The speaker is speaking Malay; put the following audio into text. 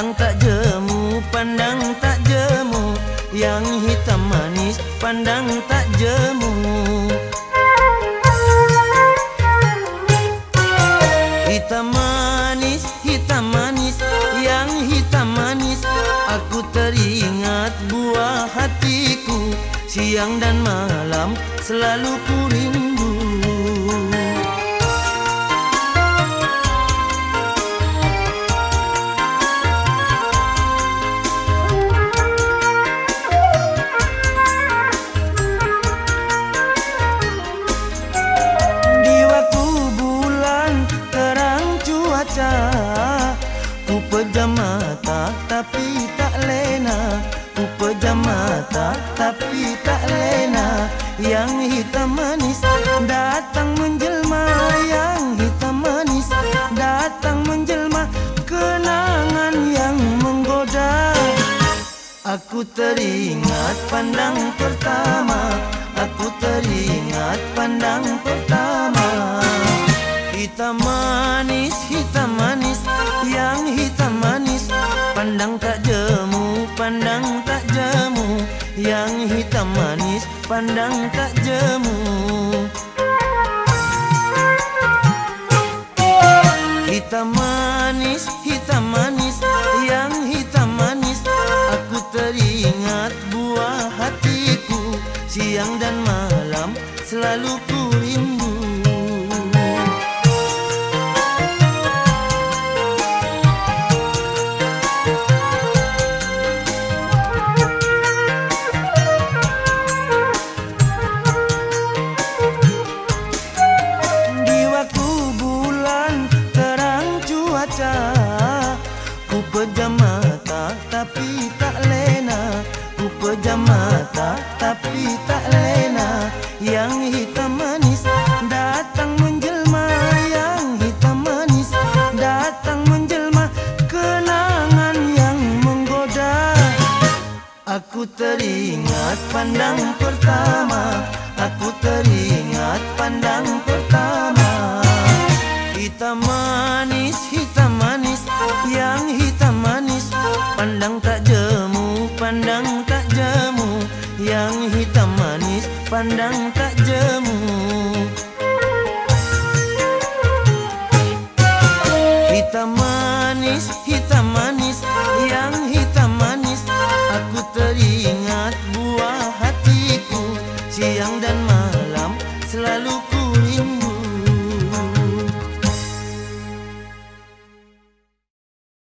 Pandang tak jemu, pandang tak jemu. Yang hitam manis, pandang tak jemu. Hitam manis, hitam manis. Yang hitam manis Aku teringat buah hatiku. Siang dan malam selalu ku rindu cuaca Ku pejam mata tapi tak lena. Ku pejam mata tapi tak lena. Yang hitam manis datang menjelma. Yang hitam manis datang menjelma. Kenangan yang menggoda. Aku teringat pandang pertama. Aku teringat pandang pertama. Hitam manis, hitam manis, pandang tak jemu. Hitam manis, hitam manis Yang hitam manis Aku teringat buah hatiku. Siang dan malam selalu pejam mata tapi tak lena. Ku pejam mata tapi tak lena. Yang hitam manis datang menjelma Yang hitam manis datang menjelma. Kenangan yang menggoda. Aku teringat pandang pertama. Aku teringat pandang pertama. Hitam Yang hitam manis, pandang tak jemu. Hitam manis, hitam manis Yang hitam manis. Aku teringat buah hatiku Siang dan malam selalu